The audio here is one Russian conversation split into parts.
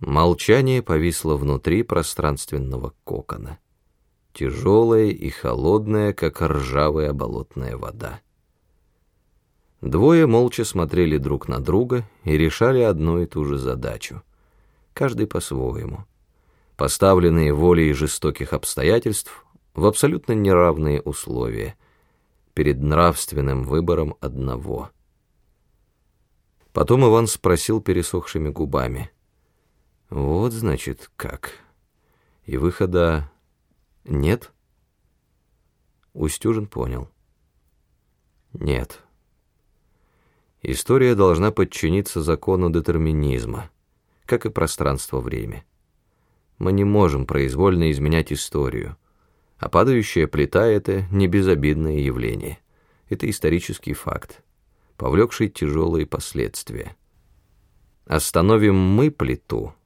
Молчание повисло внутри пространственного кокона, тяжелое и холодное, как ржавая болотная вода. Двое молча смотрели друг на друга и решали одну и ту же задачу, каждый по-своему, поставленные волей жестоких обстоятельств в абсолютно неравные условия, перед нравственным выбором одного. Потом Иван спросил пересохшими губами — вот, значит, как. И выхода нет? Устюжин понял. Нет. История должна подчиниться закону детерминизма, как и пространство-время. Мы не можем произвольно изменять историю, а падающая плита — это не безобидное явление. Это исторический факт, повлекший тяжелые последствия. Остановим мы плиту —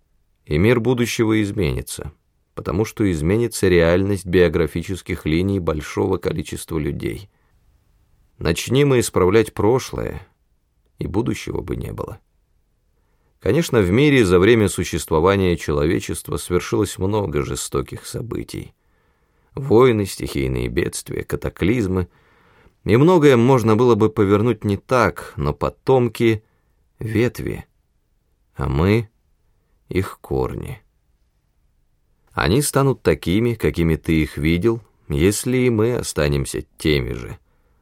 и мир будущего изменится, потому что изменится реальность биографических линий большого количества людей. Начни мы исправлять прошлое, и будущего бы не было. Конечно, в мире за время существования человечества свершилось много жестоких событий. Войны, стихийные бедствия, катаклизмы. И многое можно было бы повернуть не так, но потомки — ветви. А мы — их корни. Они станут такими, какими ты их видел, если и мы останемся теми же,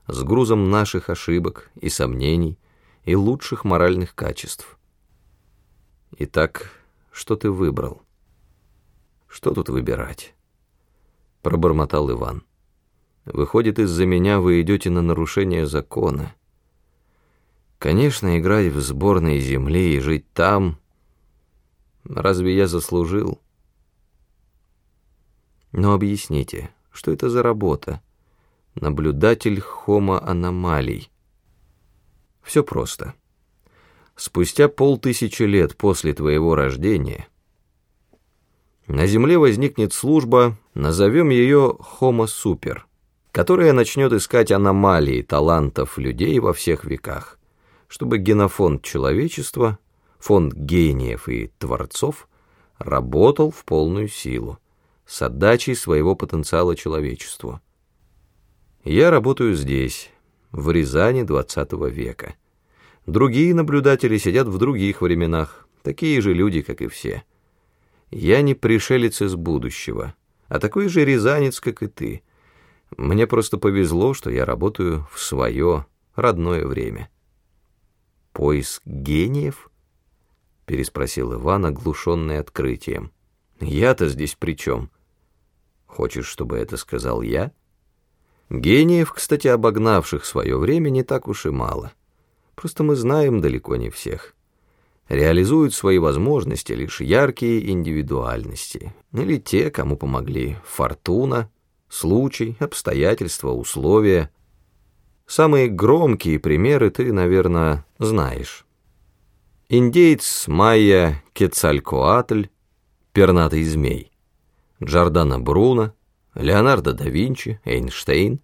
с грузом наших ошибок и сомнений и лучших моральных качеств. Итак, что ты выбрал? Что тут выбирать? Пробормотал Иван. Выходит, из-за меня вы идете на нарушение закона. Конечно, играть в сборной земли и жить там Разве я заслужил? Но объясните, что это за работа? Наблюдатель хомо-аномалий. Все просто. Спустя полтысячи лет после твоего рождения на Земле возникнет служба, назовем ее Homo Super, которая начнет искать аномалии талантов людей во всех веках, чтобы генофонд человечества фонд гениев и творцов работал в полную силу, с отдачей своего потенциала человечеству. Я работаю здесь, в Рязани XX века. Другие наблюдатели сидят в других временах, такие же люди, как и все. Я не пришелец из будущего, а такой же рязанец, как и ты. Мне просто повезло, что я работаю в свое родное время. Поиск гениев — переспросил Иван, оглушенный открытием. «Я-то здесь при чем? Хочешь, чтобы это сказал я?» Гениев, кстати, обогнавших свое время, не так уж и мало. Просто мы знаем далеко не всех. Реализуют свои возможности лишь яркие индивидуальности. Или те, кому помогли фортуна, случай, обстоятельства, условия. Самые громкие примеры ты, наверное, знаешь индеец Майя Кецалькоатль, пернатый змей, Джордано Бруно, Леонардо да Винчи, Эйнштейн,